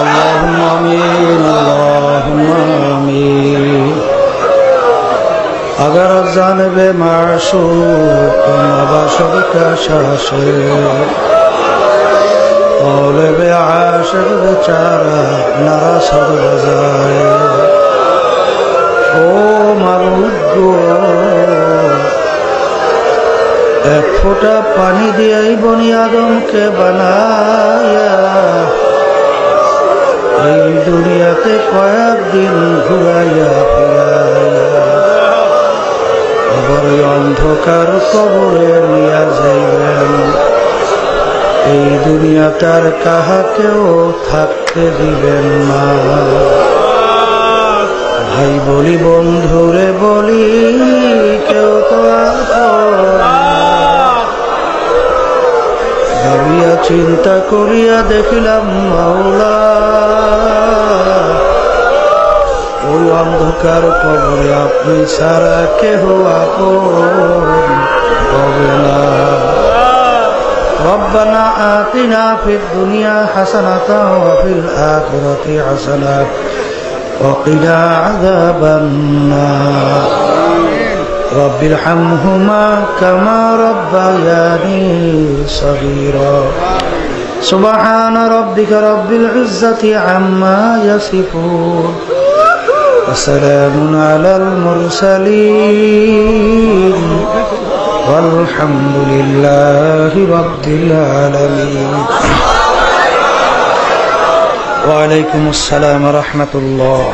اللهم آمين اللهم آمين اگر از جانب معشوق مباشر کا شاشر طالب عاشق বেচারা নারা সর বাজায় ও মাবুদ গো এক ফোঁটা পানি দিয়েই বনি আদমকে বানায়া এই দুনিয়াতে কয়েকদিন ঘুরাইয়া ফিরাইয়া আবার অন্ধকার কবরে নিয়া যাইবেন এই দুনিয়াটার কাহাকেও থাকতে দিবেন না। ভাই বলি, বন্ধুরে বলি, কেউ তো ভাবিয়া চিন্তা করিয়া দেখিলাম মাওলা ওই অন্ধকার কবরে আপনি সারা কেহ আপন হবে না ربنا آتنا في الدنيا حسنة وفي الآخرة حسنة وقنا عذاب النار رب ارحمهما كما ربياني صغيرا. سبحان ربك رب العزة عما يصفون. وسلام على المرسلين. والحمد لله رب العالمين. وعليكم السلام ورحمة الله.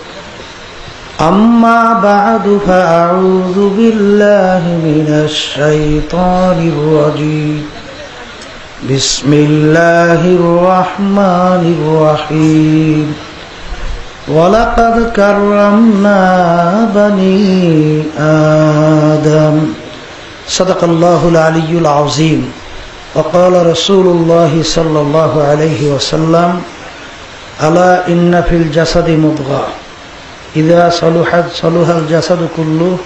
أما بعد فأعوذ بالله من الشيطان الرجيم. بسم الله الرحمن الرحيم. ولقد كرمنا بني آدم. صدق الله العلي العظيم. وقال رسول الله صلى الله عليه وسلم ألا إن في الجسد مضغة. ইদা সলুহাত, সলুহাল জাসাদু কুল্লু,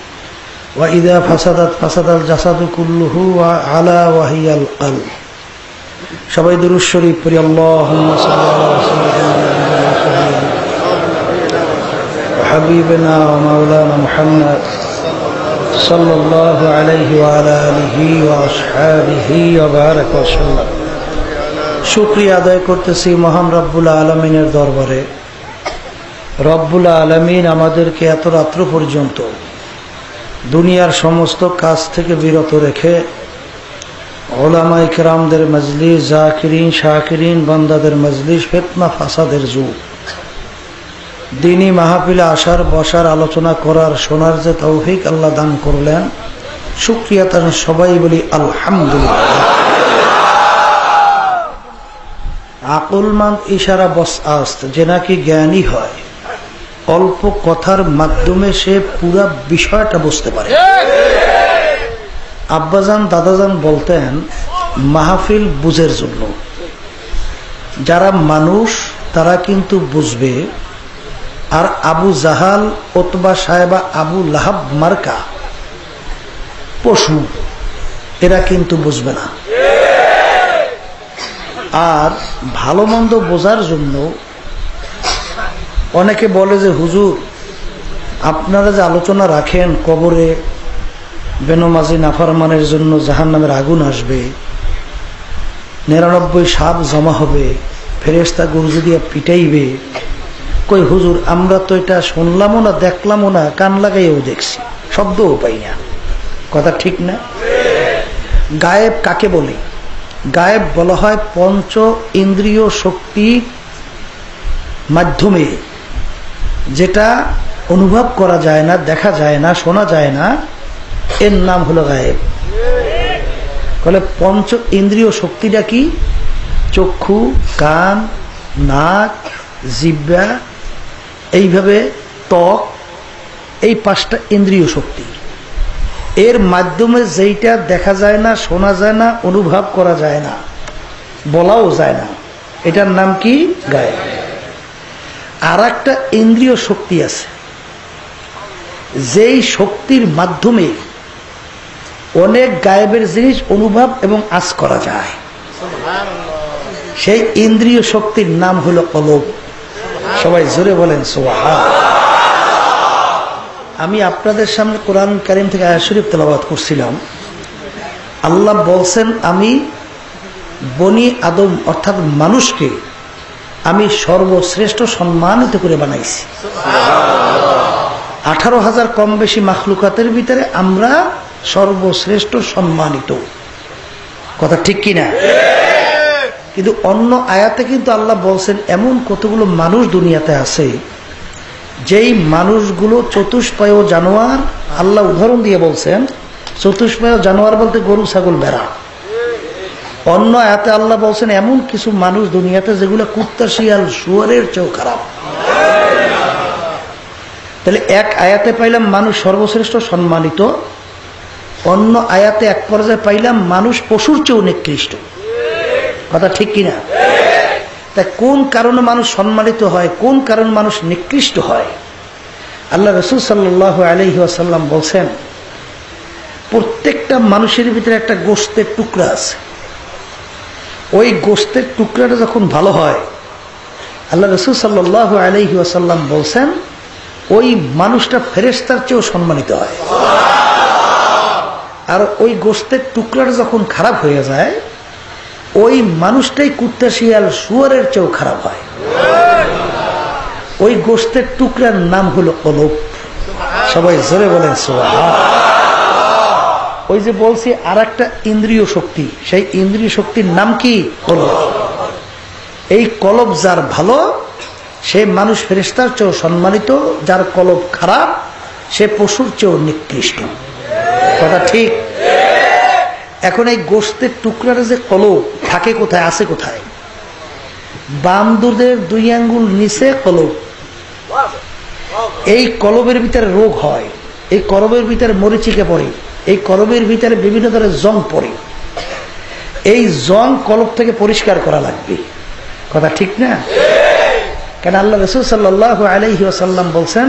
ওয়া ইদা ফাসাদাত, ফাসাদাল জাসাদু কুল্লুহু ওয়া আলা ওয়াহিয়াল আল। সবাই দুরুদ শরীফ পড়ি, আল্লাহুম্মা সাল্লি আলা সাইয়্যিদিনা হাবিবিনা ওয়া মাওলানা মুহাম্মদ সাল্লাল্লাহু আলাইহি ওয়া আলা আদায় করতেছি মহান আলামিনের দরবারে। রব্বুল আলমিন আমাদেরকে এত রাত্র পর্যন্ত দুনিয়ার সমস্ত কাজ থেকে বিরত রেখে ওলামাই কেরামদের মজলিস, জাকিরিন, শাকিরিন, বান্দাদের মজলিস, ফেতনা, ফাসাদের যুগ। দিনী মাহফিলে আসার, বসার, আলোচনা করার, শোনার যে তৌফিক আল্লাহ দান করলেন সুক্রিয়া তার সবাই বলি আলহামদুলিল্লাহ। আকলমান ইশারা বস আস্ত, যে নাকি জ্ঞানী হয়। অল্প কথার মাধ্যমে সে পুরা বিষয়টা বুঝতে পারে। আব্বাজান, দাদাজান বলতেন, মাহফিল বুঝের জন্য। যারা মানুষ, তারা কিন্তু বুঝবে, আর আবু জাহাল অতবা সাহেবা আবু লাহাব মার্কা পশু, এরা কিন্তু বুঝবে না। আর ভালো মন্দ বোঝার জন্য অনেকে বলে যে, হুজুর, আপনারা যে আলোচনা রাখেন কবরে বেনমাজি নাফারমানের জন্য জাহান নামের আগুন আসবে, নিরানব্বই সাপ জমা হবে ফেরেস্তা গুরুজি দিয়ে পিটাইবে, কই হুজুর, আমরা তো এটা শুনলামও না, দেখলামও না, কান লাগাইও দেখছি, শব্দও পাই না। কথা ঠিক না? গায়েব কাকে বলে? গায়েব বলা হয় পঞ্চ ইন্দ্রিয় শক্তি মাধ্যমে। যেটা অনুভব করা যায় না, দেখা যায় না, শোনা যায় না, এর নাম হলো গায়েব। বলে পঞ্চ ইন্দ্রিয় শক্তিটা কি? চক্ষু, কান, নাক জিব্যা এইভাবে ত্বক, এই পাঁচটা ইন্দ্রিয় শক্তি। এর মাধ্যমে যেইটা দেখা যায় না, শোনা যায় না, অনুভব করা যায় না, বলাও যায় না, এটার নাম কি? গায়েব। আর একটা ইন্দ্রিয় শক্তি আছে। যেই শক্তির মাধ্যমে অনেক গায়েবের জিনিস অনুভব এবং আজ করা যায়। সেই ইন্দ্রিয় শক্তির নাম হলো কলব। সবাই জোরে বলেন সোহা আমি আপনাদের সামনে কোরআন কারিম থেকে আয়া শরীফ তেলাবাদ করছিলাম। আল্লাহ বলছেন আমি বনি আদম অর্থাৎ মানুষকে আমি সর্বশ্রেষ্ঠ সম্মানিত করে বানাইছি। আঠারো হাজার কম বেশি মাখলুকাতের ভিতরে আমরা সর্বশ্রেষ্ঠ সম্মানিত। কথা ঠিক কিনা? কিন্তু অন্য আয়াতে কিন্তু আল্লাহ বলছেন এমন কতগুলো মানুষ দুনিয়াতে আছে যেই মানুষগুলো চতুষ্পায় জানোয়ার আল্লাহ উদাহরণ দিয়ে বলছেন চতুষ্পায় জানোয়ার বলতে গরু ছাগল বেড়া অন্য আয়াতে আল্লাহ বলছেন, এমন কিছু মানুষ দুনিয়াতে যেগুলো কুত্তা শিয়াল, শুয়ারের চেয়েও খারাপ। তাহলে এক আয়াতে পাইলাম মানুষ সর্বশ্রেষ্ঠ সম্মানিত, অন্য আয়াতে এক পর্যায়ে পাইলাম মানুষ পশুর চেয়েও নিকৃষ্ট। কথা ঠিক কিনা? তাই কোন কারণে মানুষ সম্মানিত হয়, কোন কারণে মানুষ নিকৃষ্ট হয়? আল্লাহ রসুল সাল্লাহ আলহি আসাল্লাম বলছেন, প্রত্যেকটা মানুষের ভিতরে একটা গোস্তের টুকরা আছে। ওই গোস্তের টুকরাটা যখন ভালো হয়, আল্লাহ রসুল সাল্লাহ আলহি আসাল্লাম বলছেন, ওই মানুষটা ফেরেস্তার চেয়েও সম্মানিত হয়। আর ওই গোস্তের টুকরাটা যখন খারাপ হয়ে যায়, ওই মানুষটাই কুত্তা, শিয়াল, শুয়ারের চেয়েও খারাপ হয়। ওই গোস্তের টুকরার নাম হলো অলোপ। সবাই জোরে বলেন সোহা ওই যে বলছি আর একটা ইন্দ্রিয় শক্তি। সেই ইন্দ্রিয় শক্তির নাম কি? কলব। এই কলব যার ভালো, সে মানুষ ফেরিস্তার চেয়েও সম্মানিত, যার কলব খারাপ, সে পশুর চেয়েও নিকৃষ্ট। কথা ঠিক? এখন এই গোস্তের টুকরার যে কলব, থাকে কোথায়, আছে কোথায়? বাম দুধের দুই আঙ্গুল নিচে কলব। এই কলবের ভিতরে রোগ হয়, এই কলবের ভিতরে মরিচিকে পড়ে। এই কলবের ভিতরে বিভিন্ন ধরনের জং পড়ে। এই জং কলব থেকে পরিষ্কার করা লাগবে। কথা ঠিক না? কেন আল্লাহ রসুল সাল্লাহ আলহি আসাল্লাম বলছেন,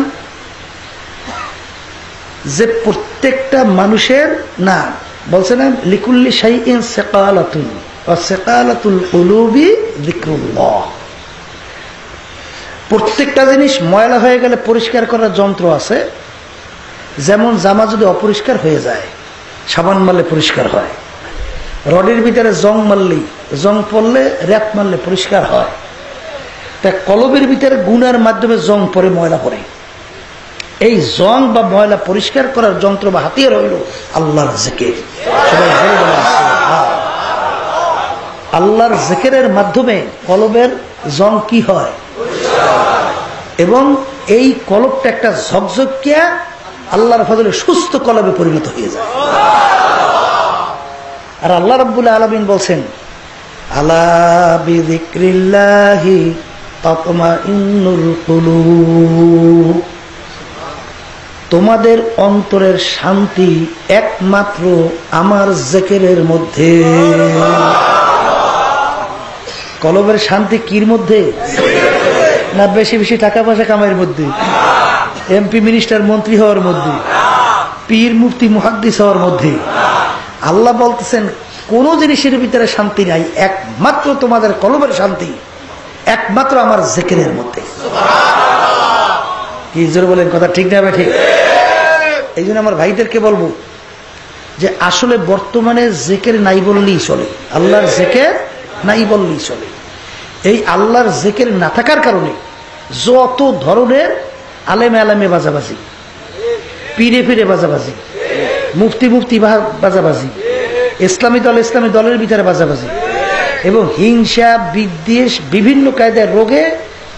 যে প্রত্যেকটা মানুষের, না বলছে না, লিকুল্লি শাইইন সেকালাতুন সেকালাতুল উলুবি প্রত্যেকটা জিনিস ময়লা হয়ে গেলে পরিষ্কার করার যন্ত্র আছে যেমন জামা যদি অপরিষ্কার হয়ে যায়, সাবান মারলে পরিষ্কার হয়। রডের ভিতরে জং মারলেই জং পড়লে র্যাপ মারলে পরিষ্কার হয়। তা কলবের ভিতরে গুনার মাধ্যমে জং পরে ময়লা পড়ে। এই জং বা ময়লা পরিষ্কার করার যন্ত্র বা হাতিয়ে হইল আল্লাহর জেকে আল্লাহর জেকেরের মাধ্যমে কলবের জং কি হয়? এবং এই কলবটা একটা ঝকঝকিয়া আল্লাহর ফজলে সুস্থ কলবে পরিণত হয়ে যায়। আর আল্লাহ রব্বুল আলমিন বলছেন, আলা বিদিক্রিল্লাহি ততমা ইন্নুল কুলুব। তোমাদের অন্তরের শান্তি একমাত্র আমার জেকেরের মধ্যে। কলবের শান্তি কির মধ্যে? না বেশি বেশি টাকা পয়সা কামাইয়ের মধ্যে? এমপি মিনিস্টার মন্ত্রী হওয়ার মধ্যে পীর মুফতি মুহাদ্দিস হওয়ার মধ্যে আল্লাহ বলতেছেন কোন জিনিসের ভিতরে শান্তি নাই একমাত্র তোমাদের কলমের শান্তি একমাত্র আমার জেকেরের মধ্যে। কি জোর বলেন কথা ঠিক না ঠিক এই জন্য আমার ভাইদেরকে বলব যে আসলে বর্তমানে জেকের নাই বললেই চলে আল্লাহর জেকের নাই বললেই চলে। এই আল্লাহর জেকের না থাকার কারণে যত ধরনের আলেমে আলেমে বাজাবাজি। পিড়ে ফিরে বাজাবাজি। মুফতি মুফতি বাজাবাজি। ইসলামী দল ইসলামী দলের ভিতরে বাজাবাজি। এবং হিংসা, বিদ্বেষ, বিভিন্ন কায়দায় রোগে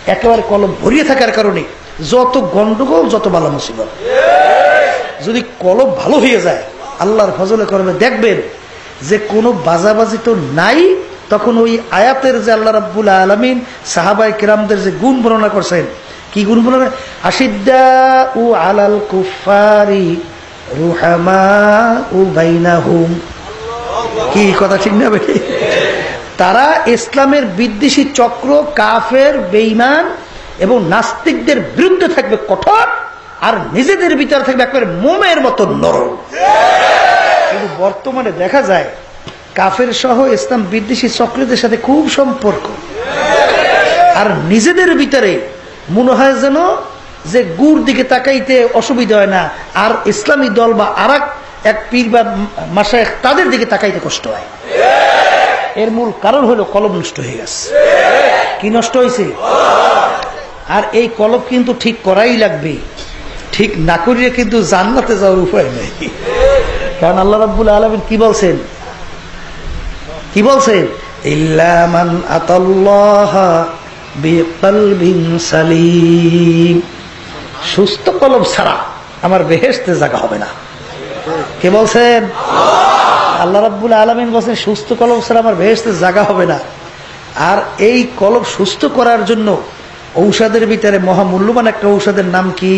একেবারে কলম ভরিয়ে থাকার কারণে যত গন্ডগোল, যত বালা মুসিবত। যদি কলম ভালো হয়ে যায়, আল্লাহর ফজলে করবে, দেখবেন যে কোনো বাজাবাজি তো নাই, তখন ওই আয়াতের যে আল্লাহ রাব্বুল আলমিন সাহাবাই কিরামদের যে গুণ বর্ণনা করছেন কি গুণ বর্ণনা আশিদ্দা উ আলাল কুফারি রুহামা উ বাইনাহুম। কি কথা ঠিক না তারা ইসলামের বিদ্বেষী চক্র, কাফের বেইমান এবং নাস্তিকদের বিরুদ্ধে থাকবে কঠোর আর নিজেদের ভিতরে থাকবে একবারে মোমের মতো নরম। কিন্তু বর্তমানে দেখা যায়, কাফের সহ ইসলাম বিদ্বেষী চক্রদের সাথে খুব সম্পর্ক। আর নিজেদের ভিতরে মনে হয় যেন যে গুড় দিকে তাকাইতে অসুবিধা হয় না। আর ইসলামী দল বা আর এক পীর বা মাসায় তাদের দিকে তাকাইতে কষ্ট হয়। এর মূল কারণ হলো কলম নষ্ট হয়ে গেছে। কি নষ্ট হয়েছে আর এই কলব কিন্তু ঠিক করাই লাগবে। ঠিক না করিয়ে কিন্তু জান্নাতে যাওয়ার উপায় নেই। কারণ আল্লাহ রাব্বুল আলমিন কি বলছেন? কি বলছেন? ইল্লামান আতাল্লাহ সুস্থ কলব ছাড়া আমার বেহেশতে জায়গা হবে না। কে বলছেন? আল্লাহ রাব্বুল আলমিন বলছেন, সুস্থ কলব ছাড়া আমার বেহেশতে জায়গা হবে না। আর এই কলব সুস্থ করার জন্য ঔষধের ভিতরে মহামূল্যবান একটা ঔষধের নাম কি?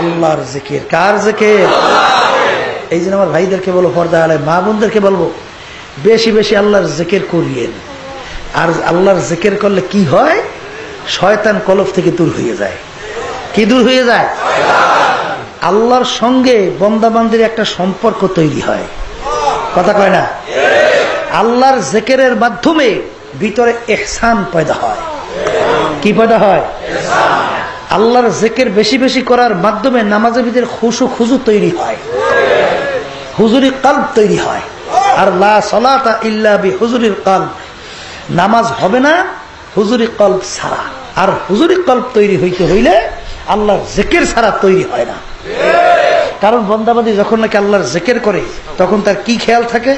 আল্লাহর জেকের। কার জেকের? এই জন্য আমার ভাইদেরকে বলব পর্দা আলে মা বোনদেরকে বলব, বেশি বেশি আল্লাহর জেকের করিয়েন। আর আল্লাহর জেকের করলে কি হয়? শয়তান কলব থেকে দূর হয়ে যায়। কি দূর হয়ে যায়? আল্লাহর সঙ্গে বন্দাবান্দির একটা সম্পর্ক তৈরি হয়। কথা কয় না? আল্লাহর জেকেরের মাধ্যমে ভিতরে এহসান পয়দা হয়। কি পয়দা হয়? আল্লাহর জেকের বেশি বেশি করার মাধ্যমে নামাজের ভিতরে খুশু খুজু তৈরি হয়। হুজুরি কাল্ব তৈরি হয়। আর লা সলাতা ইল্লা বি হুজুরির কাল্ব নামাজ হবে না, হুজুরি কল্প ছাড়া। আর হুজুরি কল্প তৈরি হইতে হইলে আল্লাহর জেকের ছাড়া তৈরি হয় না। কারণ বন্দাবাদী যখন নাকি আল্লাহর জেকের করে, তখন তার কি খেয়াল থাকে?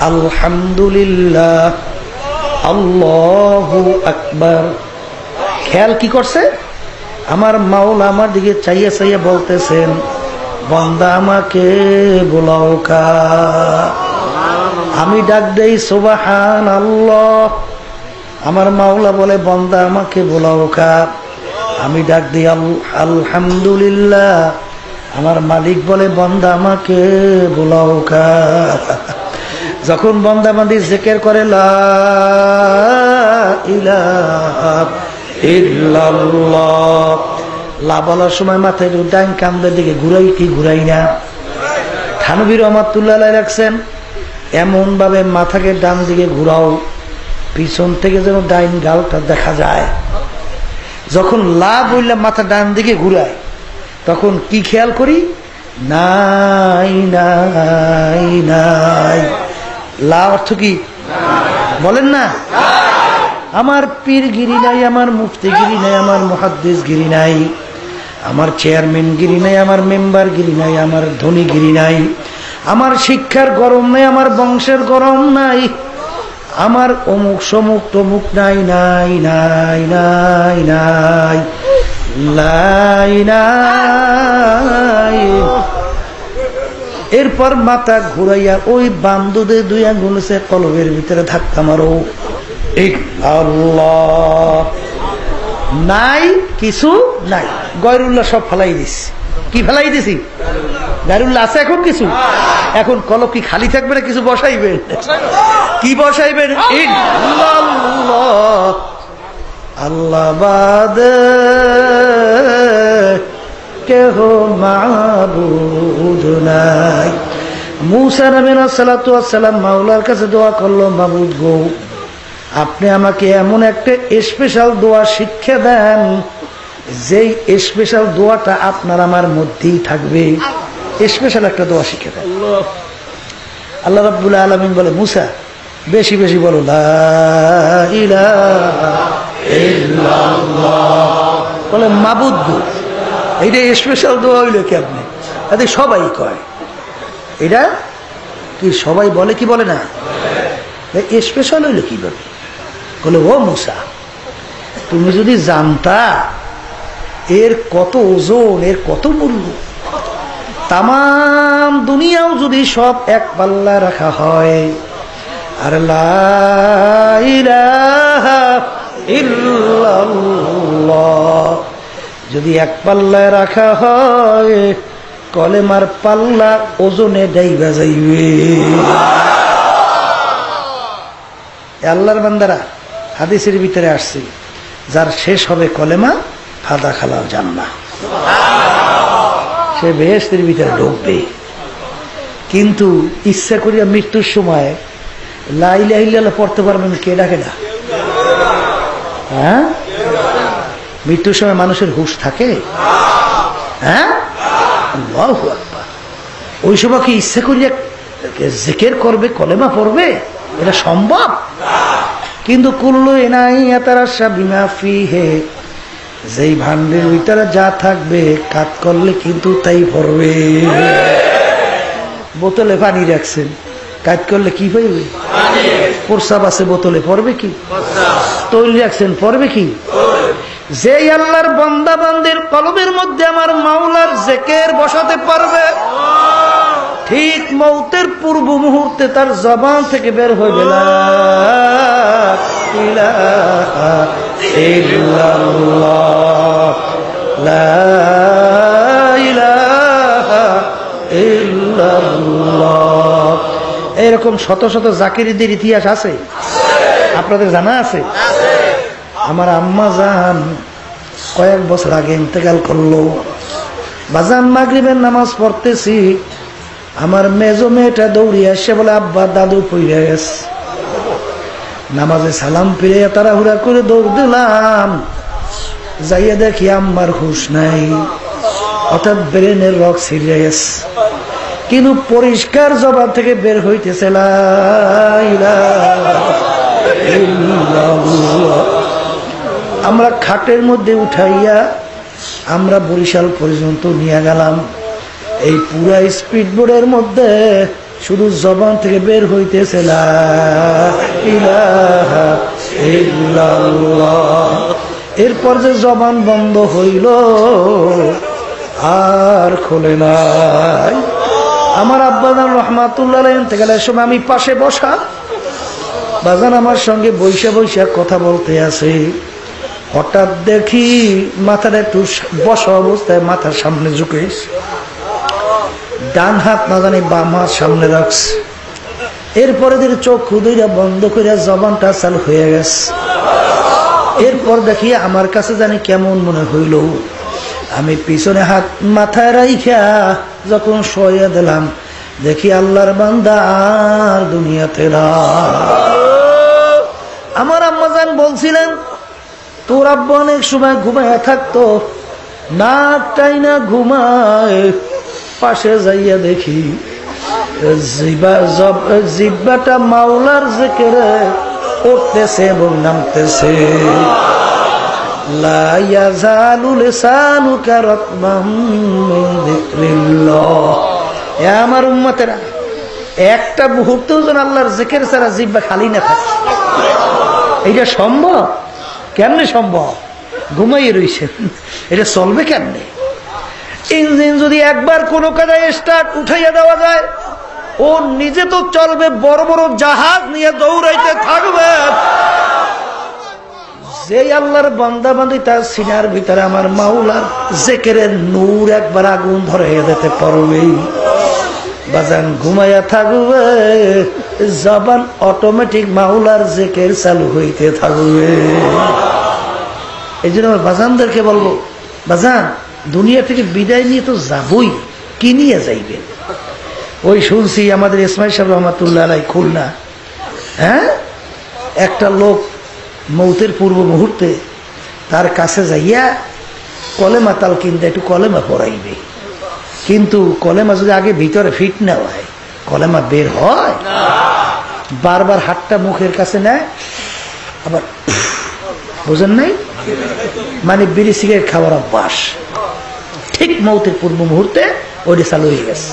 আলহামদুলিল্লাহ। আল্লাহু আকবার। খেয়াল কি করছে? আমার মাওলা আমার দিকে চাইয়া চাইয়া বলতেছেন, বন্দা আমাকে বোলাও কা। আমি ডাক দেই সুবাহান আল্লাহ আমার মাওলা বলে, বন্দা, আমাকে বোলাও কা। আমি ডাক দিই, আল- আলহামদুলিল্লাহ। আমার মালিক বলে, বন্দা, আমাকে বোলাও কা। যখন বন্দা বান্দি জেকের করে, লা লা বলার সময় মাথায় ডাইন কামদের দিকে ঘুরাই কি ঘুরাই না। থানবির রহমাতুল্লাহ রাখছেন। এমন ভাবে মাথাকে ডান দিকে ঘুরাও, পিছন থেকে যেন ডাইন গালটা দেখা যায়। যখন লা বললাম মাথা ডান দিকে ঘুরায়, তখন কি খেয়াল করি? নাই নাই নাই। লা অর্থ কি? বলেন না। আমার পীর গিরি নাই, আমার মুফতিগিরি নাই, আমার মহাদ্দেশ গিরি নাই, আমার চেয়ারম্যান গিরি নাই, আমার মেম্বার গিরি নাই, আমার ধনী গিরি নাই। আমার শিক্ষার গরম নাই আমার বংশের গরম নাই আমার অমুক সমুক তমুক নাই নাই নাই নাই নাই লাই নাই। এরপর মাথা ঘুরাইয়া ওই বান্ধুদের দুই আঙ্গুল সে কলবের ভিতরে ধাক্কা মারো। নাই কিছু নাই। গয়রুল্লাহ সব ফেলাই দিছি। কি ফেলাই দিছি? গায়রুল্লাহ আছে এখন কিছু? এখন কলব কি খালি থাকবে না কিছু বসাইবেন কি বসাইবেন ইল্লাল্লাহ। আল্লাহ বাদে কেহ মাবুদ নাই। মুসা নবীন সালাম মাওলার কাছে দোয়া করল মাবুদ গো আপনি আমাকে এমন একটা স্পেশাল দোয়া শিক্ষা দেন যেই স্পেশাল দোয়াটা আপনার আমার মধ্যেই থাকবে। স্পেশাল একটা দোয়া শিখে দেন আল্লাহ রাব্বুল আলমিন বলে, মুসা, বেশি বেশি বলো। বলে মাবুদ্দু এইটা স্পেশাল দোয়া হইল কি আপনি? এতে সবাই কয়, এটা কি সবাই বলে কি বলে না? স্পেশাল হইল কি বলে বলে, ও মুসা, তুমি যদি জানতা, এর কত ওজন, এর কত মূল্য তাম দুনিয়াও যদি সব এক পাল্লা রাখা হয়, আর যদি এক পাল্লায় রাখা হয়, কলেমার পাল্লা ওজনে ডাইবা যাইবে। আল্লাহর বান্দারা, হাদিসের ভিতরে আসছে, যার শেষ হবে কলেমা, ফাদা খালাও জান্না সে বেহেস্তের ভিতরে ঢুকবে। কিন্তু ইচ্ছা করিয়া মৃত্যুর সময় লাইলা পড়তে পারবেন কে ডাকে না? হ্যাঁ? মৃত্যুর সময় মানুষের হুশ থাকে? হ্যাঁ? ওই সময় কি ইচ্ছা করিয়া জেকের করবে, কলেমা পড়বে? এটা সম্ভব? কিন্তু কুল্লু এনাই এতারাশা বিমা ফি হে যেই ভান্ডের ভিতরে যা থাকবে কাত করলে কিন্তু তাই পড়বে বোতলে পানি রাখছেন, কাজ করলে কি পাইবে প্রসাব আছে, বোতলে পড়বে কি? তৈরি রাখছেন, পড়বে কি? যে আল্লাহর বন্দা বান্দির কলবের মধ্যে আমার মাওলার জেকের বসাতে পারবে ঠিক মৌতের পূর্ব মুহূর্তে তার জবান থেকে বের হয়ে গেল এরকম শত শত জাকিরিদের ইতিহাস আছে? আপনাদের জানা আছে? আমার আম্মা জান কয়েক বছর আগে ইন্তেকাল করল। বাজান মাগরিবের নামাজ পড়তেছি। আমার মেজো মেয়েটা দৌড়িয়ে আসে, বলে, আব্বা, দাদু পইরে গেছে। নামাজে সালাম ফিরে তাড়াহুড়া করে দৌড় দিলাম। যাইয়া দেখি আম্মার হুশ নাই, অর্থাৎ ব্রেনের রক ছিঁড়ে গেছে। কিন্তু পরিষ্কার জবাব থেকে বের হইতেছে আমরা খাটের মধ্যে উঠাইয়া আমরা বরিশাল পর্যন্ত নিয়ে গেলাম। এই পুরা স্পিড বোর্ডের মধ্যে শুধু জবান থেকে বের হইতেছে। এরপর যে জবান বন্ধ হইল, আর খোলে নাই। আমার আব্বাদান রহমাতুল্লাহ গেলে সময় আমি পাশে বসা, বাজান আমার সঙ্গে বৈশা বৈশা কথা বলতে আছে। হঠাৎ দেখি মাথাটা একটু বসা অবস্থায় মাথার সামনে ঝুঁকে ডান হাত না জানি বাম হাত সামনে রাখছে। এরপরে দিকে চোখ খুদইরা বন্ধ করে জবানটা চালু হয়ে গেছে। এরপর দেখি আমার কাছে জানি কেমন মনে হইল। আমি পিছনে হাত মাথায় রাইখা যখন শোয়া দিলাম, দেখি আল্লাহর বান্দা আর দুনিয়াতে আমার আম্মাজান বলছিলেন, তোর আব্বা অনেক সময় ঘুমায় থাকতো নাকটাই না ঘুমায় পাশে যাইয়া দেখি, জিবা- জব- জিব্বাটা মাওলার জেকেরে উঠতেছে এবং নামতেছে। আমার উম্মতেরা, একটা মুহূর্ত যেন আল্লাহর জেকের ছাড়া জিব্বা খালি না থাকে। এটা সম্ভব? কেমনে সম্ভব? ঘুমাইয়ে রইছেন। এটা চলবে কেমনে? ইঞ্জিন যদি একবার কোনো কাজে স্টার্ট উঠাইয়া দেওয়া যায়, ও নিজে তো চলবে বড় বড় জাহাজ নিয়ে দৌড়াইতে থাকবে। যে আল্লাহর বান্দা বান্দি তার সিনার ভিতরে আমার মাওলার জেকেরের নূর একবার আগুন ধরে যেতে পারবেই বাজান ঘুমাইয়া থাকবে, জবান অটোমেটিক মাওলার জেকের চালু হইতে থাকবে। এই জন্য বাজানদেরকে বলব, বাজান দুনিয়া থেকে বিদায় নিয়ে তো যাবই। কি নিয়ে যাইবে? ওই শুনছি আমাদের ইসমাইল সাহেব রহমাতুল্লাহ খুলনা হ্যাঁ? একটা লোক মৌতের পূর্ব মুহূর্তে তার কাছে যাইয়া কলেমা তাল কিনতে একটু কলেমা পড়াইবে। কিন্তু কলেমা যদি আগে ভিতরে ফিট না হয়, কলেমা বের হয়, বারবার হাতটা মুখের কাছে নেয়, আবার বুঝেন নাই? মানে বিড়ি সিগারেট খাওয়ার অভ্যাস। ঠিক মৌতের পূর্ব মুহূর্তে ওইটা চালু হয়ে গেছে।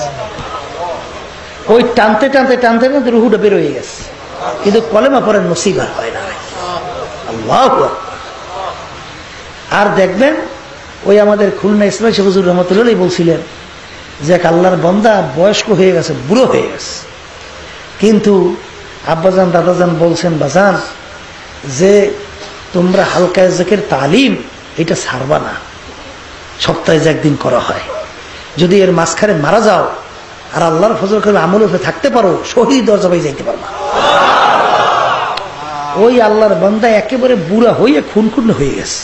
ওই টানতে টানতে টানতে টানতে রুহুটা বের হয়ে গেছে। কিন্তু কলেমা পরে নসিবার হয় না। আর দেখবেন, ওই আমাদের খুলনা ইসলাম শেখুজুর রহমতুল্লাহ বলছিলেন যে, এক আল্লাহর বন্দা বয়স্ক হয়ে গেছে, বুড়ো হয়ে গেছে। কিন্তু আব্বাজান, দাদাজান বলছেন, বাজান, যে তোমরা হালকা জেকের তালিম, এটা ছাড়বা না। সপ্তাহে যে একদিন করা হয়। যদি এর মাঝখানে মারা যাও, আর আল্লাহর ফজল করে আমল উপরে থাকতে পারো, শহীদ দরজাবাই যাইতে পারবা। ওই আল্লাহর বান্দা একেবারে বুড়া হয়ে খুন খুন হয়ে গেছে।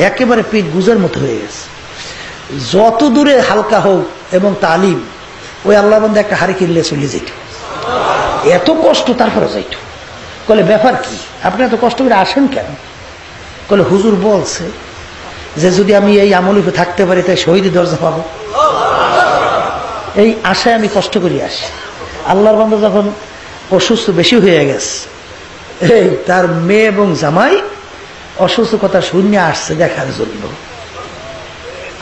একেবারে পিঠ গুজের মতো হয়ে গেছে। যত দূরে হালকা হোক এবং তালিম, ওই আল্লাহ বান্দা একটা হাড়ি কিনলে চলে যেত এত কষ্ট তারপরে যাইত। কলে, ব্যাপার কি? আপনি এত কষ্ট করে আসেন কেন? কলে, হুজুর বলছে যে যদি আমি এই আমলিপে থাকতে পারি, তাই শহীদ দরজা পাবো। এই আশায় আমি কষ্ট করি আসি। আল্লাহর বান্দা যখন অসুস্থ বেশি হয়ে গেছে, এই তার মেয়ে এবং জামাই অসুস্থ কথা শূন্য আসছে দেখার জন্য।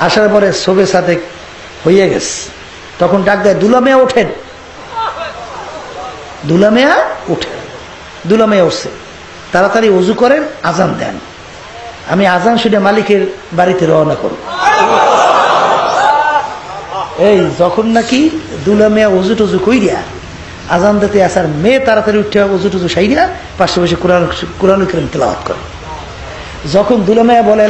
আসার পরে শোবে সাথে হয়ে গেছে। তখন ডাক দেয়, দুলা মেয়া ওঠেন। দুলা মেয়া উঠেন দুলা মেয়া উঠছে তাড়াতাড়ি অজু করেন, আজান দেন। আমি আজান শুনে মালিকের বাড়িতে রওনা করব। এই, যখন নাকি দুলা মেয়া অজু টজু কইরিয়া আজান দিতে আসার মেয়ে তাড়াতাড়ি উঠে অজু টজু সাইরিয়া পাশে বসে কোরআন কোরআন করিম তেলাওয়াত করে। যখন দুলা মেয়া বলে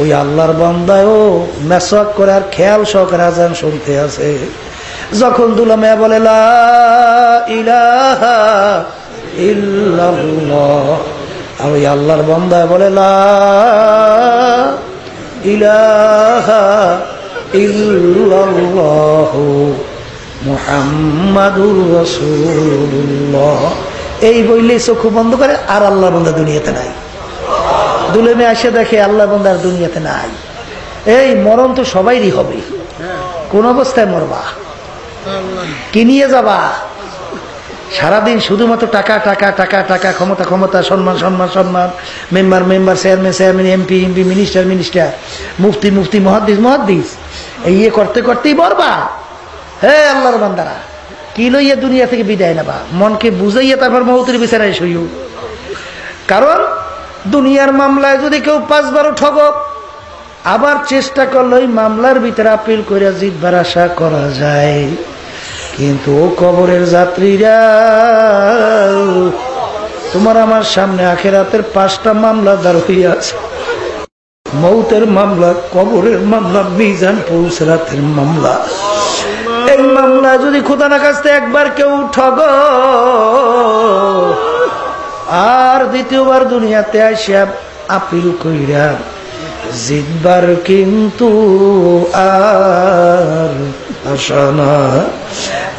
ওই আল্লাহর বান্দায়ও মেসওয়াক করে আর খেয়াল সহকারে আজান শুনতে আছে যখন দুলা মেয়া বলে ওই আল্লাহর বান্দায় বলে এই বইলে চক্ষু বন্ধ করে আর আল্লাহ বান্দা দুনিয়াতে নাই। দুলে মেয়ে আসে দেখে আল্লাহ বন্দার দুনিয়াতে নাই। এই মরণ তো সবাইরই হবে। কোন অবস্থায় মরবা? কি নিয়ে যাবা? সারাদিন শুধুমাত্র টাকা টাকা টাকা টাকা, ক্ষমতা ক্ষমতা, সম্মান সম্মান সম্মান, member member, chairman chairman, MP MP, minister minister, মুফতি মুফতি, মহাদ্দিস মহাদ্দিস, এই ইয়ে করতে করতেই মরবা। হে আল্লাহর বান্দারা, কি লইয়া দুনিয়া থেকে বিদায় নেবা? মনকে বুঝাইয়া তারপর মহতের বিচারায় সইও কারণ দুনিয়ার মামলায় যদি কেউ পাঁচবারও ঠগক, আবার চেষ্টা করলে ওই মামলার ভিতরে আপিল করে জিতবার আশা করা যায়। কিন্তু ও কবরের যাত্রীরা, তোমার আমার সামনে আখেরাতের পাঁচটা মামলা দাঁড় হইয়া আছে। মৌতের মামলা, কবরের মামলা, মিজান পৌঁছরাতের মামলা। এই মামলা যদি খোদানা কাছতে একবার কেউ ঠগ আর দ্বিতীয়বার দুনিয়াতে আসিয়া আপিল কইরা, জিতবার কিন্তু আর না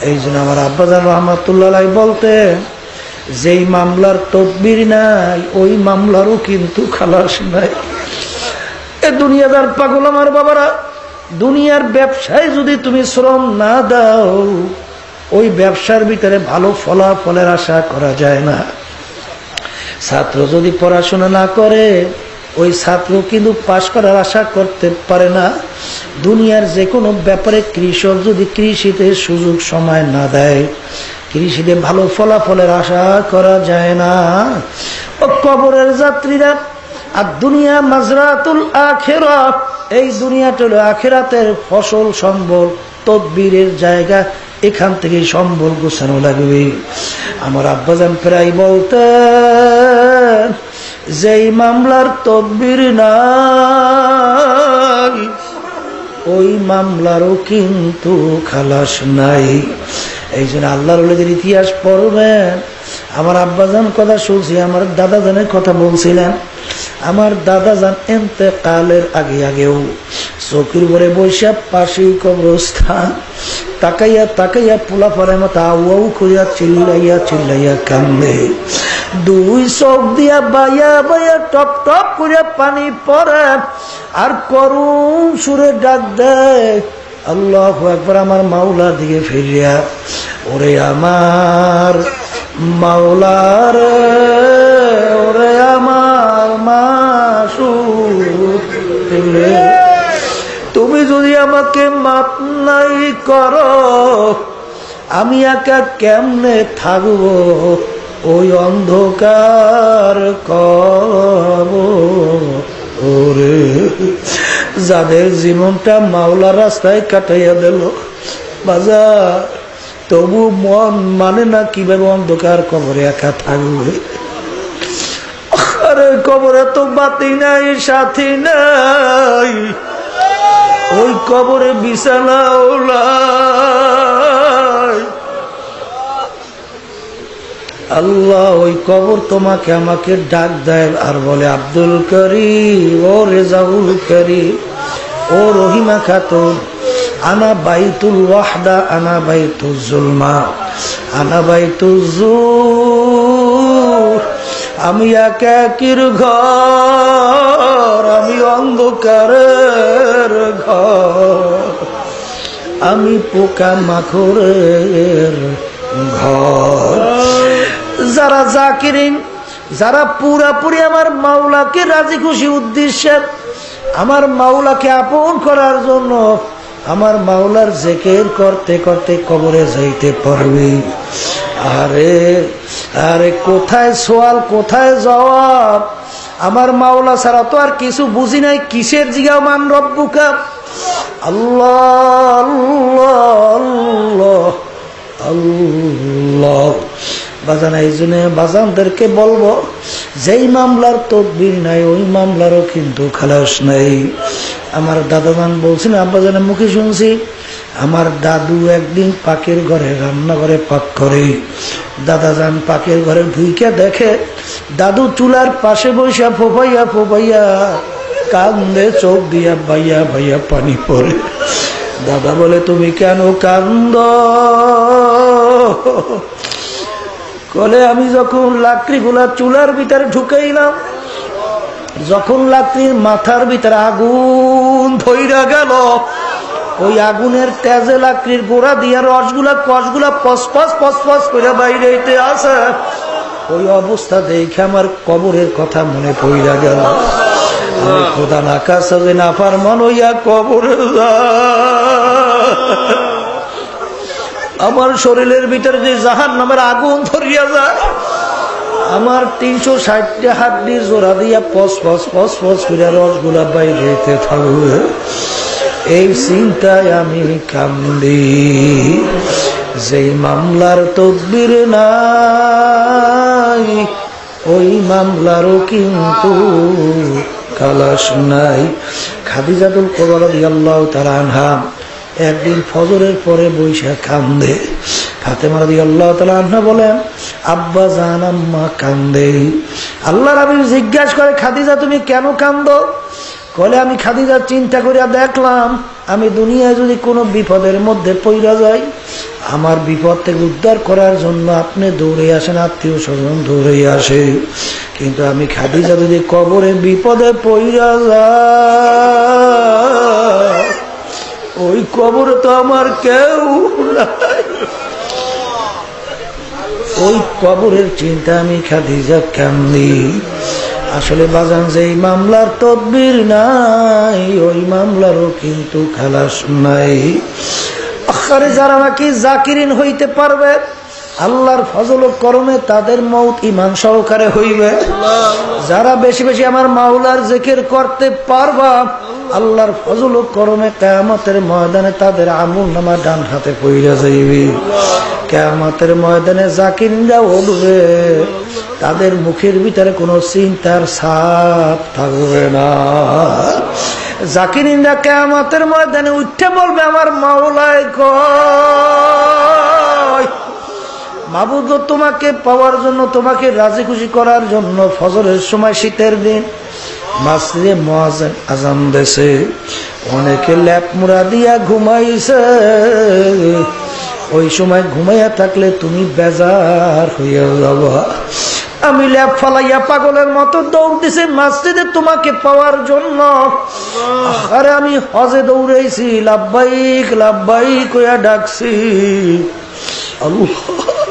এই জন্য আমার আব্বাজান রহমতুল্লাহ বলতে, যেই মামলার তদবির নাই, ওই মামলারও কিন্তু খালাস নাই। এ দুনিয়াদার পাগল আমার বাবারা, দুনিয়ার ব্যবসায় যদি তুমি শ্রম না দাও, ওই ব্যবসার ভিতরে ভালো ফলাফলের আশা করা যায় না। ছাত্র যদি পড়াশোনা না করে, ওই ছাত্র কিন্তু পাশ করার আশা করতে পারে না। দুনিয়ার যে কোনো ব্যাপারে কৃষক যদি কৃষিতে সুযোগ সময় না দেয় কৃষিতে ভালো ফলাফলের আশা করা যায় না। ও কবরের যাত্রীরা, আর দুনিয়া মাজরাতুল আখেরা, এই দুনিয়াটা হলো আখেরাতের ফসল সম্বল, তদবিরের জায়গা, এখান থেকে সম্বল গোছানো লাগবে। আমার আব্বাজান প্রায় বলতেন, যেই মামলার তদবির নাই ওই মামলারও কিন্তু খালাস নাই। এই জন্য আল্লাহ রুলেদের ইতিহাস পড়বেন। আমার আব্বাজান কথা শুনছি, আমার দাদা জানের কথা বলছিলেন আমার দাদা যান এনতে কালের আগে আগেও চকির ভরে বৈশা পাশেই কবরস্থান, তাকাইয়া তাকাইয়া পোলা পরে মতো আউ কইয়া চিল্লাইয়া চিল্লাইয়া কান্দে। দুই চোখ দিয়া বাইয়া বাইয়া টপ টপ করে পানি পড়ে আর করুণ সুরে ডাক দেয়, আল্লাহ একবার আমার মাওলার দিকে ফিরিয়া, ওরে আমার মাওলার ওরে আমার মাসুদ তুমি যদি আমাকে মাপ নাই করো, আমি একা কেমনে থাকব? ওই অন্ধকার কব ওরে যাদের জীবনটা মাওলা রাস্তায় কাটাইয়া দিল। বাজার, তবু মন মানে না কীভাবে অন্ধকার কবরে একা থাকবে। আরে, কবরে তো বাতি নাই, সাথী নাই। ওই কবরে বিছানা ওলাই আল্লাহ, ওই কবর তোমাকে আমাকে ডাক দেয় আর বলে, আব্দুল করি ও রেজাউল করি ও রহিমা খাতুন, আনা বাইতুল ওয়াহদা, আনা বাইতুল জুলমা, আনা বাইতুল জুর। আমি একাকির ঘর, আমি অন্ধকারের ঘর। আমি পোকা মাখরের ঘর। যারা জাকিরিন, যারা পুরাপুরি আমার মাওলাকে রাজি খুশি উদ্দেশ্যে, আমার মাওলাকে আপন করার জন্য আমার মাওলার জেকের করতে করতে কবরে যাইতে পারবে। আরে আরে কোথায় সোয়াল, কোথায় জবাব? আমার মাওলা ছাড়া তো আর কিছু বুঝি নাই, কিসের জিগা মান রব্বুকা? আল্লাহ আল্লাহ আল্লাহ। বাজান, এই জন্য বাজানদেরকে বলব, যেই মামলার তদবির নাই, ওই মামলারও কিন্তু খালাস নাই। আমার দাদাদান বলছেন আব্বাজানের মুখে শুনছি, আমার দাদু একদিন পাকের ঘরে রান্নাঘরে পাক করে। দাদা যান পাকের ঘরে ঢুইকে দেখে, দাদু চুলার পাশে বৈশা ফোপাইয়া ফোপাইয়া কান্দে, চোখ দিয়া ভাইয়া ভাইয়া পানি পড়ে দাদা বলে, তুমি কেন কান্দ? কলে আমি যখন লাকড়িগুলা চুলার ভিতরে ঢুকাইলাম, যখন লাকড়ির মাথার ভিতরে আগুন ধৈরা গেল, ওই আগুনের তেজে লাকড়ির গোড়া দিয়ে রসগুলা, কষগুলা পসপস পসপস করে বাইরে আসে ওই অবস্থা দেখে আমার কবরের কথা মনে পড়া গেল। খোদা না না পার মন হইয়া কবরে আমার শরীরের ভিতরে যে জাহান নামের আগুন ধরিয়া যায়, আমার তিনশো ষাটটা হাড্ডি জোড়া দিয়া পস পস পস পস করে রসগুলা বাইরে থাকবে এই চিন্তায় আমি কান্দি যেই মামলার তদবির নাই, ওই মামলারও কিন্তু কালাস নাই। খাদিজাতুল কবর আল্লাহ তারা আনহা একদিন ফজরের পরে বৈশা কান্দে। ফাতেমা রাদি আল্লাহ তালা বলেন, আব্বা জান, আম্মা কান্দে। আল্লাহ রাবি জিজ্ঞাসা করে, খাদিজা, তুমি কেন কান্দ? কলে, আমি খাদিজা চিন্তা করিয়া দেখলাম, আমি দুনিয়ায় যদি কোনো বিপদের মধ্যে পইরা যাই, আমার বিপদ থেকে উদ্ধার করার জন্য আপনি দৌড়ে আসেন, আত্মীয় স্বজন দৌড়ে আসে। কিন্তু আমি খাদিজা যদি কবরে বিপদে পইরা যাই ওই কবর তো আমার কেউ ওই কবরের চিন্তা আমি খাদিজা কান্দি আসলে বাজান যে এই মামলার তদ্বির নাই, ওই মামলারও কিন্তু খালাস নাই। আখারে যারা নাকি জাকিরিন হইতে পারবে আল্লাহর ফজল করমে তাদের মৌত ইমান সহকারে হইবে। যারা বেশি বেশি আমার মাওলার জেকের করতে পারবা, আল্লাহর ফজল করমে কেয়ামতের ময়দানে তাদের আমুল নামা ডান হাতে পইরা যাইবে। কেয়ামতের ময়দানে জাকিরিনরা উঠবে তাদের মুখের ভিতরে কোনো চিন্তার সাপ থাকবে না। জাকিরিনরা কেয়ামতের ময়দানে উঠে বলবে, আমার মাওলায় কয় মাবুদ, তোমাকে পাওয়ার জন্য, তোমাকে রাজি খুশি করার জন্য ফজরের সময় শীতের দিন। মাসরে মহাজন আজান দেশে। অনেকে ল্যাপ মুড়া দিয়া ঘুমাইছে। ওই সময় ঘুমাইয়া থাকলে তুমি বেজার হইয়া যাবা। আমি ল্যাপ ফালাইয়া পাগলের মতো দৌড় দিছে মাসজিদে তোমাকে পাওয়ার জন্য। আরে আমি হজে দৌড়াইছি লাভবাইক লাভবাইক কইয়া ডাকছি। আল্লাহ।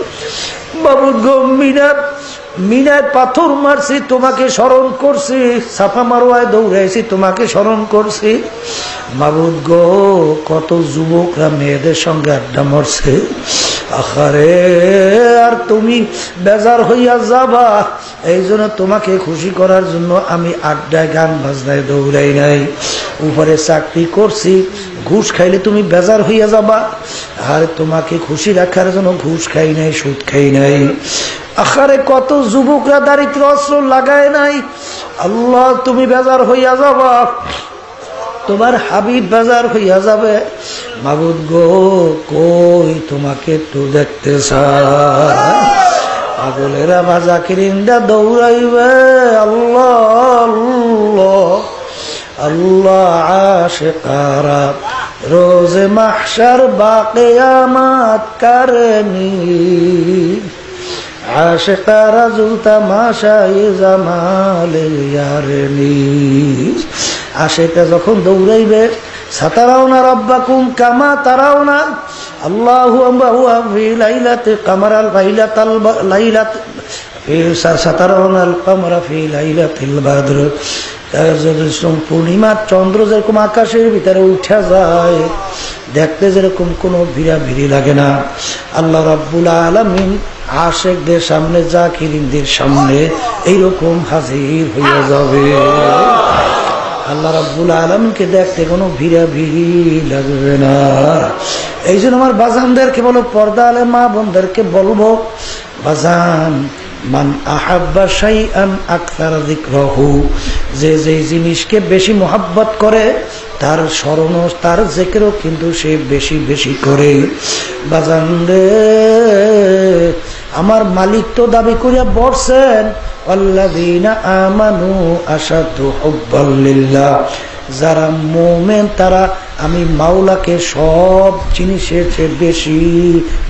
babul gembira মিনায় পাথর মারছি, তোমাকে স্মরণ করছি সাফা মারোয়ায় দৌড়াইছি, তোমাকে স্মরণ করছি। মাবুদ গো, কত যুবকরা মেয়েদের সঙ্গে আড্ডা মারছে। আখারে আর তুমি বেজার হইয়া যাবা। এই জন্য তোমাকে খুশি করার জন্য আমি আড্ডায় গান বাজনায় দৌড়াই নাই। উপরে চাকরি করছি, ঘুষ খাইলে তুমি বেজার হইয়া যাবা। আর তোমাকে খুশি রাখার জন্য ঘুষ খাই নাই, সুদ খাই নাই। আখারে কত যুবকরা দারিদ্র অস্ত্র লাগায় নাই। আল্লাহ, তুমি বেজার হইয়া যাবা। তোমার হাবিব বাজার হইয়া যাবে। মাবুদ গো, কই তোমাকে একটু দেখতে পাগলেরা বাজা কিরিন্দা দৌড়াইবে। আল্লাহ আল্লাহ আল্লাহ, আশেকারা। রোজ মাহশার বাকেয়ামাত কারনি। আশেকারা জুতা মাশাই জামালে ইয়ারনি আশেকা যখন দৌড়াইবে সাতারাও না রব্বাকুম কামা তারাও না আল্লাহু লাইলাতে কামারাল লাইলাত বদর। পূর্ণিমার চন্দ্র যেরকম আকাশের ভিতরে উঠা যায়, দেখতে যেরকম কোনো ভিড়া ভিড়ি লাগে না। আল্লাহ রাব্বুল আলমিন আশেকদের সামনে, জাকিরিনদের সামনে এইরকম হাজির হইয়া যাবে। আল্লাহ রাব্বুল আলমকে দেখতে কোনো ভিড়া ভিড়ি লাগবে না। এই জন্য আমার বাজানদেরকে বলো পর্দা আলে মা বোনদেরকে বলব, বাজান, মান আহাব্বা শাইআন আকতার যিকরাহু যে যে জিনিসকে বেশি মোহাব্বত করে, তার স্মরণ, তার জেকেরও কিন্তু সে বেশি বেশি করে। বাজান রে আমার মালিক তো দাবি করিয়া হুব্বাল্লিল্লাহ যারা মোমেন, তারা আমি মাওলাকে সব জিনিসের চেয়ে বেশি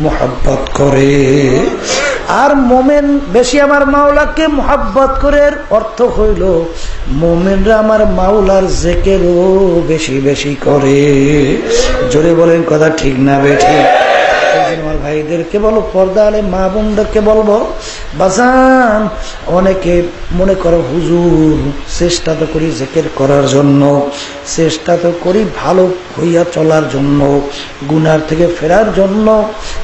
মোহাব্বত করে। আর মোমেন বেশি আমার মাওলাকে মোহাব্বত করে অর্থ হইল মোমেনরা আমার মাওলার জেকেরও বেশি বেশি করে। জোরে বলেন কথা ঠিক না বেঠি আমার ভাইদেরকে বলো পর্দা আলে মা বোনদেরকে বলব, বাজান, অনেকে মনে করো, হুজুর, চেষ্টা তো করি জেকের করার জন্য, চেষ্টা তো করি ভালো হইয়া চলার জন্য, গুনার থেকে ফেরার জন্য,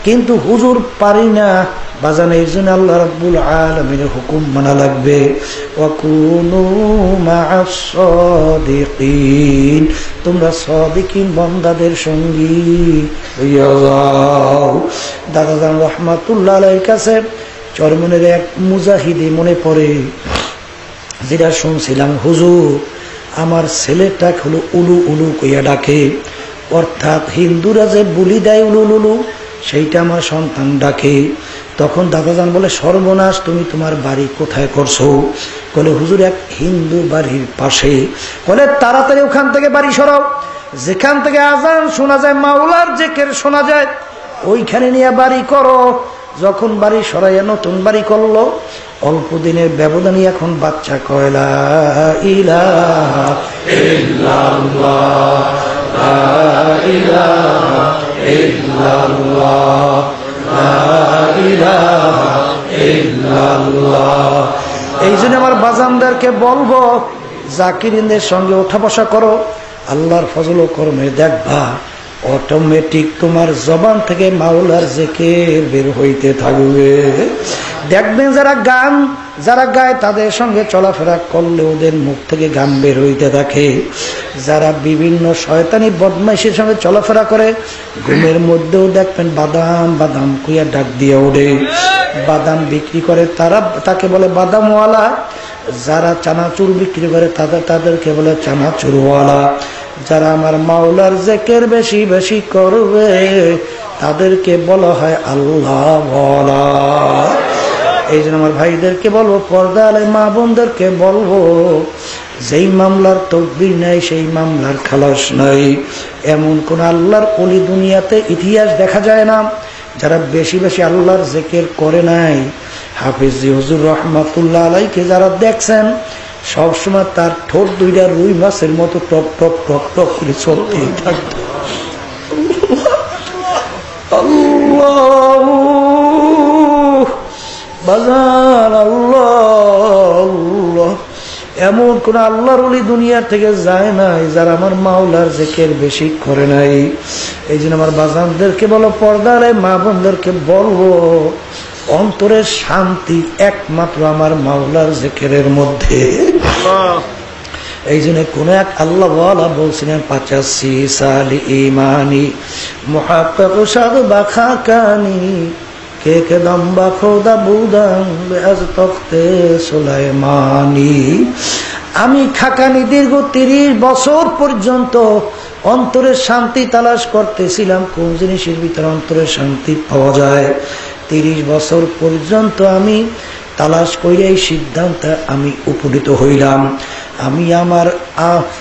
কিন্তু হুজুর পারি না। বাজান এই জন্য আল্লাহ রব্বুল আলমিন হুকুম মানা লাগবে। তোমরা সদিকিন বন্দাদের সঙ্গী। দাদা দান রহমাতুল্লাহ কাছে চরমনের এক মুজাহিদি মনে পড়ে, যেটা শুনছিলাম, হুজুর, আমার ছেলেটা হলো উলু উলু কইয়া ডাকে। অর্থাৎ হিন্দুরা যে বুলি দেয় উলু উলু, সেইটা আমার সন্তান ডাকে। তখন দাদাজান বলে, সর্বনাশ, তুমি তোমার বাড়ি কোথায় করছ? বলে, হুজুর, এক হিন্দু বাড়ির পাশে। বলে, তাড়াতাড়ি ওখান থেকে বাড়ি সরাও। যেখান থেকে আজান শোনা যায়, মাওলার জেকের শোনা যায়, ওইখানে নিয়ে বাড়ি করো। যখন বাড়ি সরাইয়া নতুন বাড়ি করল, অল্প দিনের ব্যবধানে এখন বাচ্চা কয়লা ইলা এই জন্য আমার বাজানদারকে বলব জাকিরিনের সঙ্গে ওঠা বসা করো, আল্লাহর ফজল কর্মে দেখবা অটোমেটিক তোমার জবান থেকে মাওলার জেকে বের হইতে থাকবে। দেখবেন যারা গান যারা গায় তাদের সঙ্গে চলাফেরা করলে ওদের মুখ থেকে গান বের হইতে থাকে। যারা বিভিন্ন শয়তানি বদমাইশের সঙ্গে চলাফেরা করে, ঘুমের মধ্যেও দেখবেন বাদাম বাদাম কুইয়া ডাক দিয়ে ওড়ে বাদাম বিক্রি করে তারা, তাকে বলে বাদামওয়ালা। যারা চানাচুর বিক্রি করে তাদের, তাদেরকে বলে চানাচুরওয়ালা। যারা আমার মাওলার জেকের বেশি বেশি করবে, তাদেরকে বলা হয় আল্লাহ বলা এই জন্য আমার ভাইদেরকে বলব পর্দা আলাই মা বোনদেরকে বলব, যেই মামলার তকবির নাই, সেই মামলার খালাস নাই। এমন কোন আল্লাহর অলি দুনিয়াতে ইতিহাস দেখা যায় না, যারা বেশি বেশি আল্লাহর জেকের করে নাই। হাফিজ হুজুর রহমাতুল্লাহ আলাইকে যারা দেখছেন, সবসময় তার ঠোঁট দুইটা রুই মাছের মতো টপ টপ টক টক করে চলতেই থাকত। আল্লাহ বাজার আল্লাহ। এমন কোন আল্লাহর অলি দুনিয়া থেকে যায় নাই, যারা আমার মাওলার জেকের বেশি করে নাই। এই জন্য আমার বাজানদেরকে বলো, পর্দারে মা বোনদেরকে বলব, অন্তরের শান্তি একমাত্র আমার মাওলার জেকেরের মধ্যে। এই জন্য কোন এক আল্লাহ বলছিলেন, পাচাসি সালি ইমানি মহাপ্পাক বুদাং বেজ তখতে আমি খাকানি দীর্ঘ তিরিশ বছর পর্যন্ত অন্তরের শান্তি তালাশ করতেছিলাম। কোন জিনিসের ভিতরে অন্তরের শান্তি পাওয়া যায়? তিরিশ বছর পর্যন্ত আমি তালাশ করে এই সিদ্ধান্তে আমি উপনীত হইলাম। আমি আমার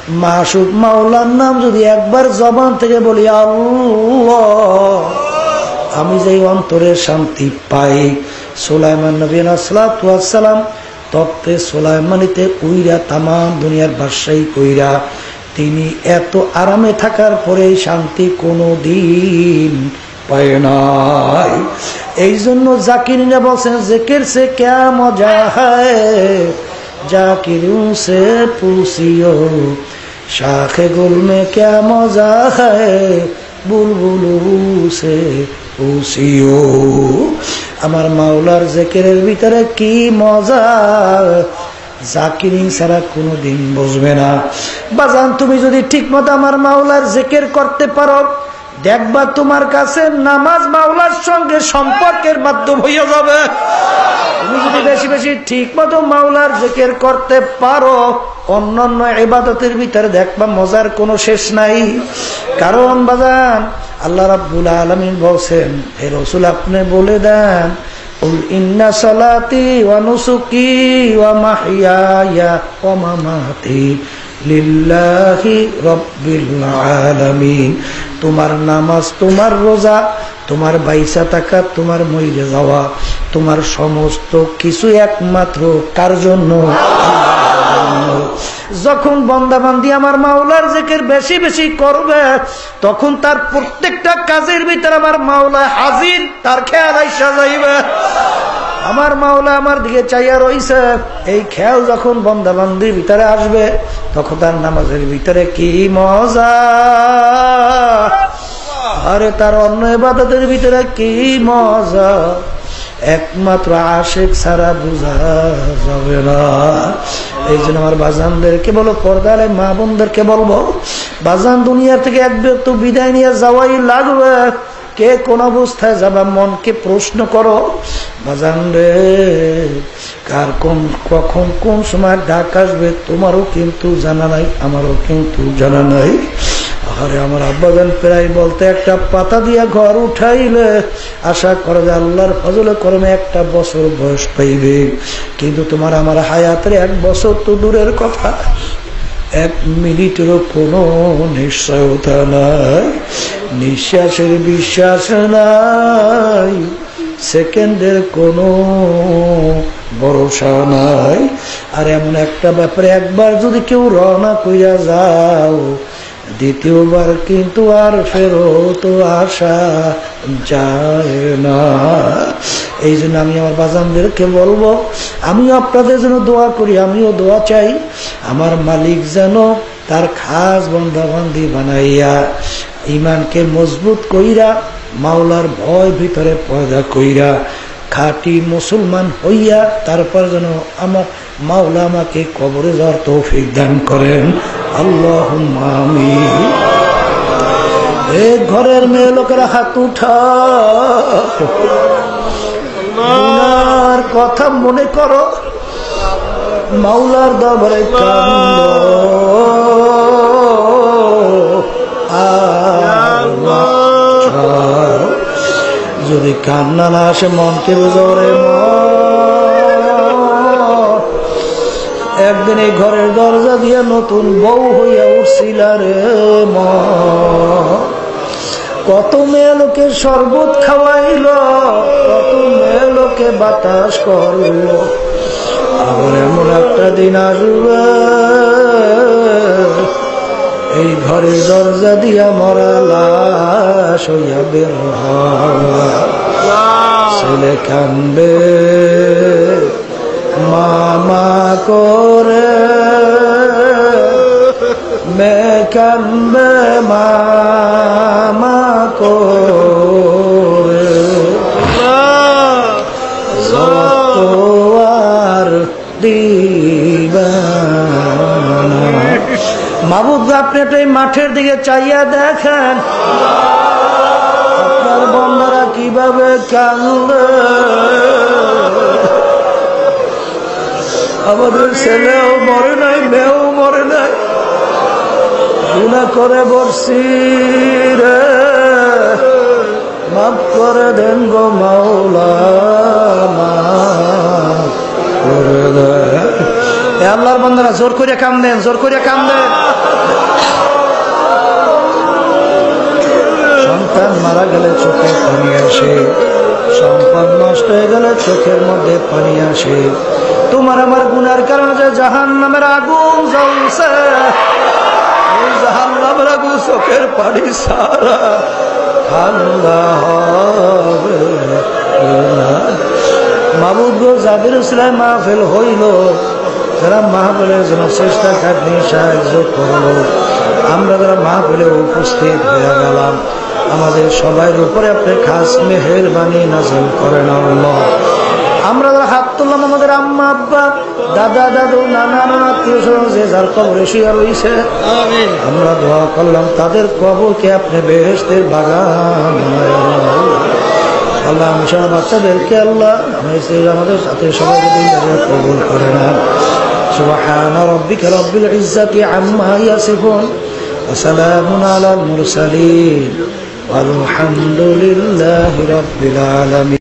মাসুক মাওলার নাম যদি একবার জবান থেকে বলি, আল্লাহ। আমি যে অন্তরের শান্তি পাই। সোলাইমান নবীন আসলাতাম তত্ত্বে সোলাইমানিতে উইরা তামাম দুনিয়ার বাদশাহী কইরা তিনি এত আরামে থাকার পরে শান্তি কোনো দিন পায় নাই। এই জন্য জাকির বলছেন, জেকের সে ক্যা মজা জাকিরু সে পুষিও শাখে গুল মে ক্যা মজা হয় বুলবুলু পুষিও আমার মাওলার জেকেরের ভিতরে কি মজা? জাকিরিং ছাড়া কোনোদিন বুঝবে না। বাজান, তুমি যদি ঠিক মতো আমার মাওলার জেকের করতে পারো দেখবা তোমার কাছে নামাজ মাওলার সঙ্গে সম্পর্কের মাধ্যম হইয়া যাবে। তুমি যদি বেশি বেশি ঠিক মতো মাওলার জেকের করতে পারো, অন্যান্য এবাদতের ভিতরে দেখবা মজার কোনো শেষ নাই। কারণ বাজান, আল্লাহ রাবুল আলমিন বলছেন, হে রসুল আপনি বলে দেন ইন্না সলাতি আলামিন। তোমার নামাজ, তোমার রোজা, তোমার বাইসা থাকা, তোমার মইরে যাওয়া, তোমার সমস্ত কিছু একমাত্র কার জন্য? যখন বন্দাবান্দি আমার মাওলার জেকের বেশি বেশি করবে, তখন তার প্রত্যেকটা কাজের ভিতরে আমার মাওলা হাজির, তার খেয়াল আইসা যাইবে। আমার মাওলা আমার দিকে চাইয়া রইছে। এই খেয়াল যখন বন্দাবান্দির ভিতরে আসবে, তখন তার নামাজের ভিতরে কি মজা? আরে তার অন্য এবাদতের ভিতরে কি মজা? একমাত্র আশেক ছাড়া বোঝা যাবে না। এই জন্য আমার বাজানদেরকে বলো পর্দালে মা বোনদেরকে বলব, বাজান দুনিয়া থেকে এক ব্যক্তি বিদায় নিয়ে যাওয়াই লাগবে। কে কোন অবস্থায় যাবা মনকে প্রশ্ন করো? বাজান রে, কার কোন, কখন, কোন সময় ডাক আসবে তোমারও কিন্তু জানা নাই, আমারও কিন্তু জানা নাই। আরে আমার আব্বাজান প্রায় বলতে একটা পাতা দিয়া ঘর উঠাইলে আশা করে যে আল্লাহর ফজলে করমে একটা বছর বয়স পাইবে। কিন্তু তোমার আমার হায়াতের এক বছর তো দূরের কথা। এক মিনিটেরও কোনো নিশ্চয়তা নাই। নিঃশ্বাসের বিশ্বাস নাই। সেকেন্ডের কোনো ভরসা নাই। আর এমন একটা ব্যাপারে একবার যদি কেউ রওনা করিয়া যাও দ্বিতীয়বার কিন্তু আর ফেরত আসা যায় না। এই জন্য আমি আমার বাজানদেরকে বলব, আমিও আপনাদের জন্য দোয়া করি, আমিও দোয়া চাই, আমার মালিক যেন তার খাস বন্ধাবান্ধি বানাইয়া ইমানকে মজবুত কইরা, মাওলার ভয় ভিতরে পয়দা কইরা, খাটি মুসলমান হইয়া তারপর যেন আমার মাওলা আমাকে কবরে যাওয়ার তৌফিক দান করেন। আল্লাহ এ ঘরের মেয়ে লোকেরা হাত উঠা কথা মনে করো। মাওলার দরবারে যদি কান্না না আসে মনকে বুঝরে একদিন এই ঘরের দরজা দিয়ে নতুন বউ হইয়া উঠছিল রে ম। কত মেয়ে লোকের শরবত খাওয়াইল কত মেয়ে লোক বাতাস করল। আবার এমন একটা দিন আসবে এই ঘরের দরজা দিয়া মরা লাশ হইয়া বের ছেলে কানবে মামা করে মে কানবে মামা যত আর মাবুদ আপনি তো এই মাঠের দিকে চাইয়া দেখেন। আপনার বন্ধারা কীভাবে কান্দে আমাদের ছেলেও মরে নাই, মেয়েও মরে নাই। গুণা করে বসছি রে, মাফ করে দেন গো মাওলা আল্লাহর বন্ধারা জোর করে কাম দেন জোর করে কাম দেন সন্তান মারা গেলে চোখে পানি আসে, সম্পদ নষ্ট হয়ে গেলে চোখের মধ্যে পানি আসে। তোমার আমার গুনার কারণে যে জাহান নামের আগুন জ্বলছে জাহান নামের আগুন চোখের পানি সারা ঠান্ডা হবে চেষ্টা সাহায্য করল, আমরা উপস্থিত হয়ে গেলাম, আমাদের সবাই উপরে আপনি খাস মেহেরবানি নাজিল করেন আল্লাহ। আমরা যারা হাত তুললাম আমাদের আম্মা আব্বা দাদা দাদু নানা নানা আত্মীয় স্বজন যে যার কবরে শুয়ে রয়েছে আমরা দোয়া করলাম তাদের কবরকে আপনি বেহেস্তের বাগান বানায় আল্লাহ। আল্লাহ মিশন বাচ্চাদেরকে আল্লাহ আমাদের সাথে সবাইকে দিন কবুল করে না سبحان ربك رب العزة عما يصفون وسلام على المرسلين والحمد لله رب العالمين